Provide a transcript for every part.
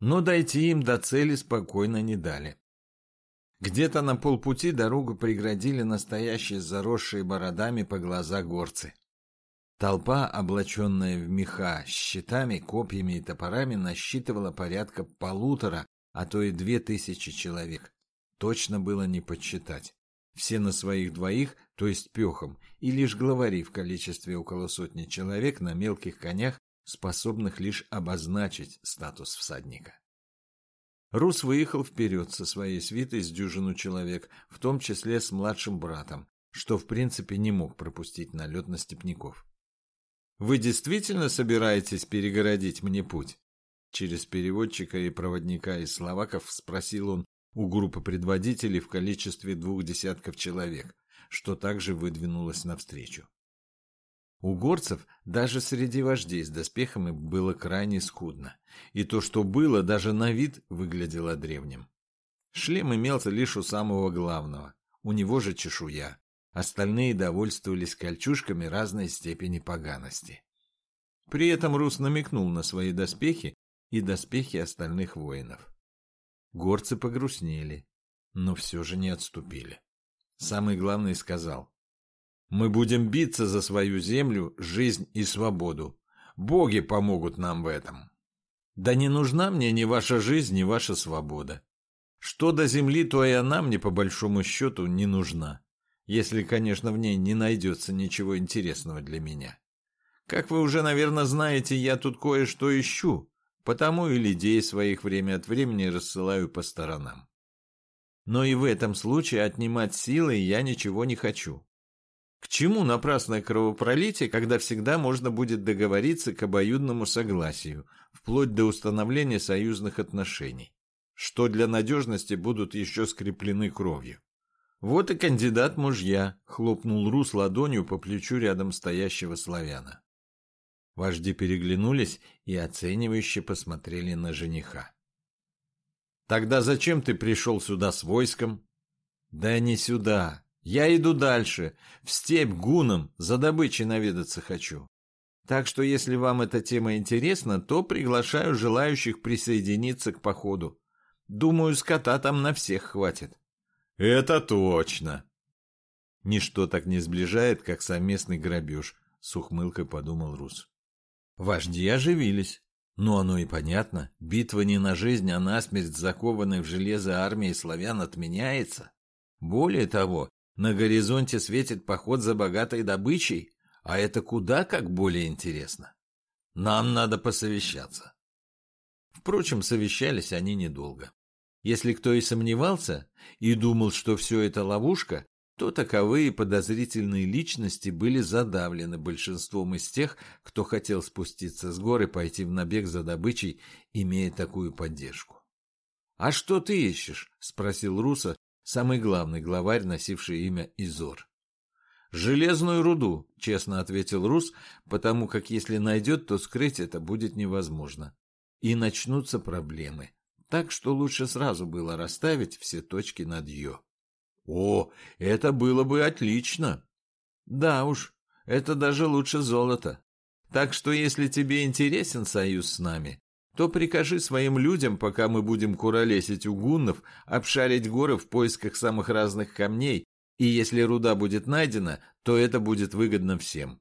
Но дойти им до цели спокойно не дали. Где-то на полпути дорогу преградили настоящие заросшие бородами по глаза горцы. Толпа, облаченная в меха, с щитами, копьями и топорами, насчитывала порядка полутора, а то и две тысячи человек. Точно было не подсчитать. Все на своих двоих, то есть пехом, и лишь главари в количестве около сотни человек на мелких конях, способных лишь обозначить статус всадника. Рус выехал вперед со своей свитой с дюжину человек, в том числе с младшим братом, что в принципе не мог пропустить налет на степняков. Вы действительно собираетесь перегородить мне путь? Через переводчика и проводника из словаков спросил он у группы предводителей в количестве двух десятков человек, что также выдвинулось навстречу. У горцев даже среди вождей с доспехами было крайне скудно, и то, что было, даже на вид выглядело древним. Шлем имелся лишь у самого главного, у него же чешуя, Остальные довольствовались кольчужками разной степени поганости. При этом Рус намекнул на свои доспехи и доспехи остальных воинов. Горцы погрустнели, но все же не отступили. Самый главный сказал, «Мы будем биться за свою землю, жизнь и свободу. Боги помогут нам в этом». «Да не нужна мне ни ваша жизнь, ни ваша свобода. Что до земли, то и она мне по большому счету не нужна если, конечно, в ней не найдется ничего интересного для меня. Как вы уже, наверное, знаете, я тут кое-что ищу, потому и людей своих время от времени рассылаю по сторонам. Но и в этом случае отнимать силы я ничего не хочу. К чему напрасное кровопролитие, когда всегда можно будет договориться к обоюдному согласию, вплоть до установления союзных отношений, что для надежности будут еще скреплены кровью? «Вот и кандидат мужья», — хлопнул Рус ладонью по плечу рядом стоящего славяна. Вожди переглянулись и оценивающе посмотрели на жениха. «Тогда зачем ты пришел сюда с войском?» «Да не сюда. Я иду дальше. В степь гуном за добычей наведаться хочу. Так что, если вам эта тема интересна, то приглашаю желающих присоединиться к походу. Думаю, скота там на всех хватит». «Это точно!» Ничто так не сближает, как совместный грабеж, с ухмылкой подумал Рус. Вожди оживились. Но оно и понятно. Битва не на жизнь, а на смерть закованной в железо армии славян отменяется. Более того, на горизонте светит поход за богатой добычей, а это куда как более интересно. Нам надо посовещаться. Впрочем, совещались они недолго. Если кто и сомневался и думал, что все это ловушка, то таковые подозрительные личности были задавлены большинством из тех, кто хотел спуститься с горы пойти в набег за добычей, имея такую поддержку. «А что ты ищешь?» — спросил Руса, самый главный главарь, носивший имя Изор. «Железную руду», — честно ответил Рус, потому как если найдет, то скрыть это будет невозможно. И начнутся проблемы так что лучше сразу было расставить все точки над «ё». О, это было бы отлично. Да уж, это даже лучше золота. Так что если тебе интересен союз с нами, то прикажи своим людям, пока мы будем куролесить у гуннов, обшарить горы в поисках самых разных камней, и если руда будет найдена, то это будет выгодно всем.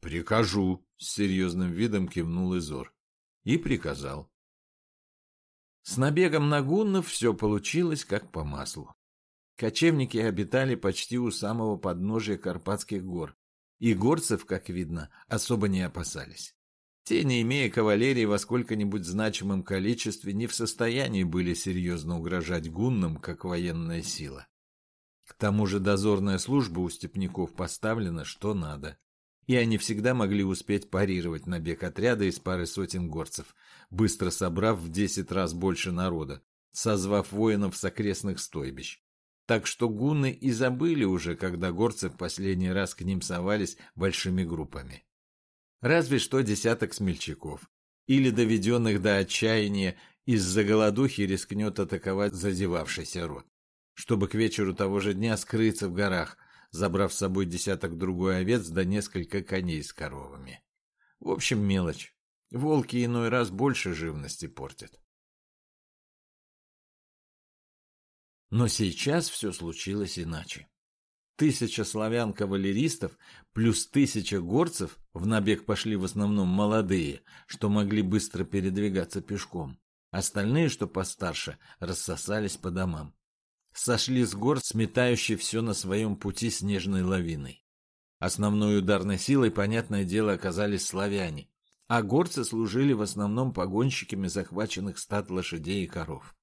«Прикажу», — с серьезным видом кивнул Изор. И приказал. С набегом на гуннов все получилось как по маслу. Кочевники обитали почти у самого подножия Карпатских гор, и горцев, как видно, особо не опасались. Те, не имея кавалерии во сколько-нибудь значимом количестве, не в состоянии были серьезно угрожать гуннам, как военная сила. К тому же дозорная служба у степняков поставлена что надо и они всегда могли успеть парировать набег отряда из пары сотен горцев, быстро собрав в десять раз больше народа, созвав воинов с окрестных стойбищ. Так что гунны и забыли уже, когда горцы в последний раз к ним совались большими группами разве что десяток смельчаков, или доведенных до отчаяния из-за голодухи рискнет атаковать зазевавшийся рот, чтобы к вечеру того же дня скрыться в горах, забрав с собой десяток другой овец да несколько коней с коровами. В общем, мелочь. Волки иной раз больше живности портят. Но сейчас все случилось иначе. Тысяча славян-кавалеристов плюс тысяча горцев, в набег пошли в основном молодые, что могли быстро передвигаться пешком. Остальные, что постарше, рассосались по домам. Сошли с гор, сметающие все на своем пути снежной лавиной. Основной ударной силой, понятное дело, оказались славяне, а горцы служили в основном погонщиками захваченных стад лошадей и коров.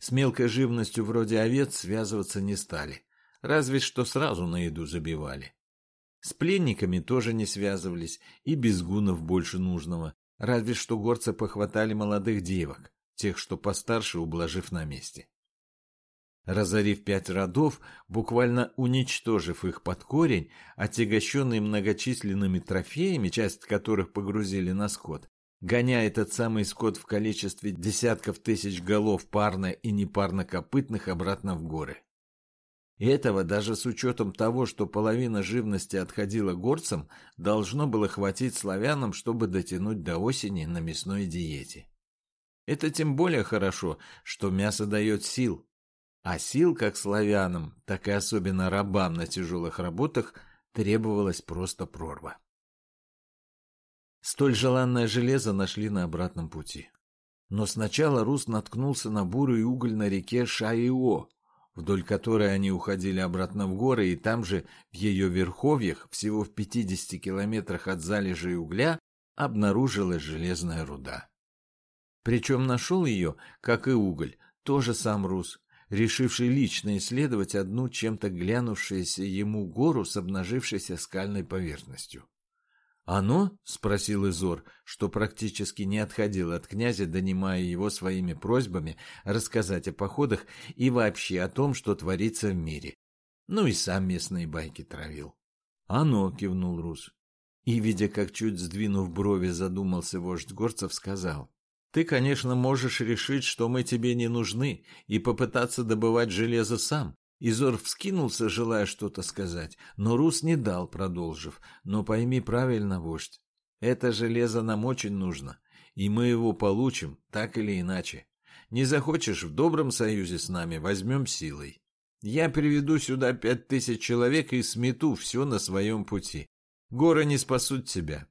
С мелкой живностью вроде овец связываться не стали, разве что сразу на еду забивали. С пленниками тоже не связывались, и без гунов больше нужного, разве что горцы похватали молодых девок, тех, что постарше, ублажив на месте. Разорив пять родов, буквально уничтожив их под корень, отягощенные многочисленными трофеями, часть которых погрузили на скот, гоняя этот самый скот в количестве десятков тысяч голов парно и непарно копытных обратно в горы. Этого даже с учетом того, что половина живности отходила горцам, должно было хватить славянам, чтобы дотянуть до осени на мясной диете. Это тем более хорошо, что мясо дает сил, а сил как славянам, так и особенно рабам на тяжелых работах требовалась просто прорва. Столь желанное железо нашли на обратном пути. Но сначала Рус наткнулся на бурый уголь на реке Шаио, вдоль которой они уходили обратно в горы, и там же, в ее верховьях, всего в 50 километрах от залежей угля, обнаружилась железная руда. Причем нашел ее, как и уголь, тоже сам Рус, решивший лично исследовать одну чем-то глянувшуюся ему гору с обнажившейся скальной поверхностью. «Оно?» — спросил Изор, что практически не отходил от князя, донимая его своими просьбами рассказать о походах и вообще о том, что творится в мире. Ну и сам местные байки травил. «Оно!» — кивнул Рус. И, видя, как чуть сдвинув брови, задумался вождь горцев, сказал. Ты, конечно, можешь решить, что мы тебе не нужны, и попытаться добывать железо сам. Изор вскинулся, желая что-то сказать, но Рус не дал, продолжив. Но пойми правильно, вождь, это железо нам очень нужно, и мы его получим, так или иначе. Не захочешь в добром союзе с нами, возьмем силой. Я приведу сюда пять тысяч человек и смету все на своем пути. Горы не спасут тебя,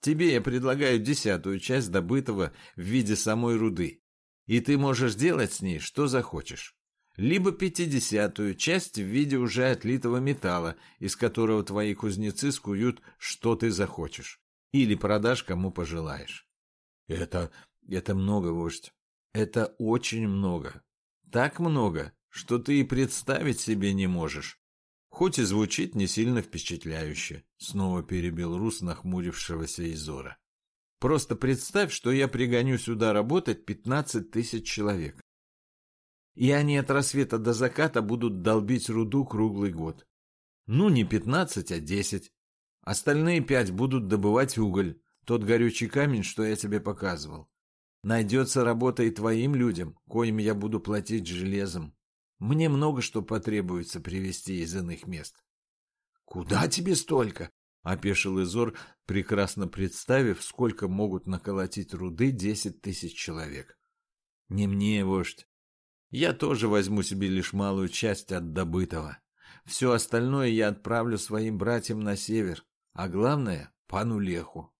Тебе я предлагаю десятую часть добытого в виде самой руды, и ты можешь делать с ней что захочешь. Либо пятидесятую часть в виде уже отлитого металла, из которого твои кузнецы скуют, что ты захочешь. Или продашь, кому пожелаешь. Это... это много, вождь. Это очень много. Так много, что ты и представить себе не можешь. Хоть и звучит не сильно впечатляюще, снова перебил Рус нахмурившегося Изора. Просто представь, что я пригоню сюда работать пятнадцать тысяч человек. И они от рассвета до заката будут долбить руду круглый год. Ну, не пятнадцать, а десять. Остальные пять будут добывать уголь, тот горючий камень, что я тебе показывал. Найдется работа и твоим людям, коим я буду платить железом. Мне много что потребуется привезти из иных мест. — Куда тебе столько? — опешил Изор, прекрасно представив, сколько могут наколотить руды десять тысяч человек. — Не мне, вождь. Я тоже возьму себе лишь малую часть от добытого. Все остальное я отправлю своим братьям на север, а главное — пану Леху.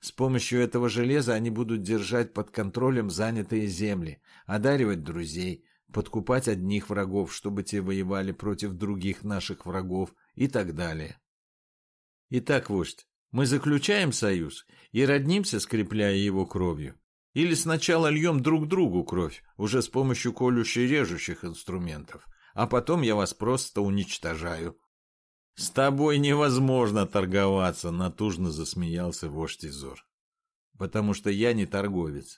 С помощью этого железа они будут держать под контролем занятые земли, одаривать друзей, подкупать одних врагов, чтобы те воевали против других наших врагов и так далее. Итак, вождь, мы заключаем союз и роднимся, скрепляя его кровью. Или сначала льем друг другу кровь, уже с помощью колюще-режущих инструментов, а потом я вас просто уничтожаю. — С тобой невозможно торговаться, — натужно засмеялся вождь Изор. — Потому что я не торговец.